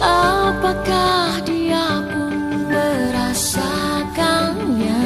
Apakah dia pun merasakannya?